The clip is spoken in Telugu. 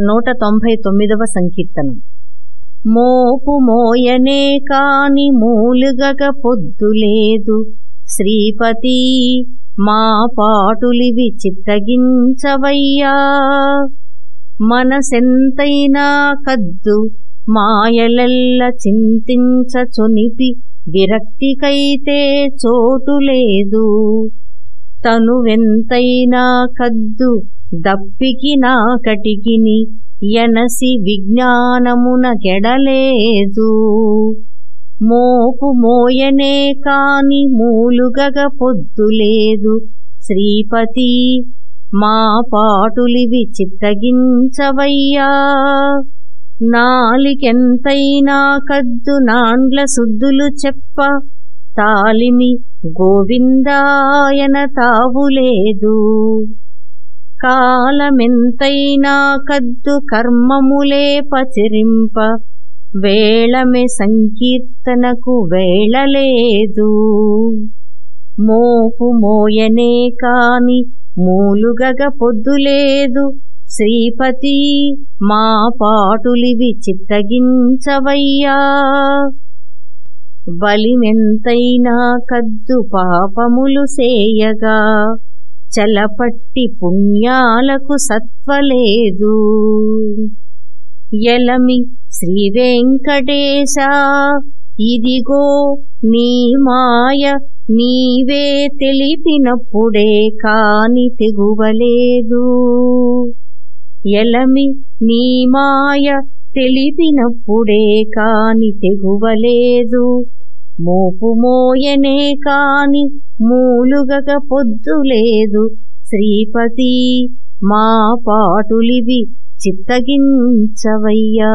నూట తొంభై తొమ్మిదవ సంకీర్తనం. మోపు మోయనే కాని మూలుగగ పొద్దులేదు శ్రీపతి మా పాటులివి చిత్తగించవయ్యా మనసెంతైనా కద్దు మాయలెల్ల చింతించ చొనిపి విరక్తికైతే చోటు లేదు. తనువెంతైనా కద్దు దప్పికి నా కటికిని ఎనసి విజ్ఞానమున కెడలేదు. మోపు మోయనే కాని మూలుగగ పొద్దులేదు శ్రీపతి మా పాటులివి చిత్తగించవయ్యా. నాలికెంతైనా కద్దు నాండ్ల సుద్దులు చెప్ప. తాలిమి గోవిందాయన తావులేదు. కాలమెంతైనా కద్దు కర్మములే పచరింప. వేళమె సంకీర్తనకు వేళలేదు. మోపు మోయనే కాని మూలుగగ పొద్దులేదు. శ్రీపతి మా పాటులివి చిత్తగించవయ్యా. బలిమెంతైనా కద్దు పాపములు సేయగా. చలపట్టి పుణ్యాలకు సత్వలేదు. ఎలమి శ్రీ వెంకటేశ ఇదిగో నీ మాయ నీవే తెలిపినప్పుడే కాని తెగువలేదు. ఎలమి నీ మాయ తెలిపినప్పుడే కాని తెగువలేదు. మోపు మోయనే కాని పొద్దు పొద్దులేదు శ్రీపతి. మా పాటులివి చిత్తగించవయ్యా.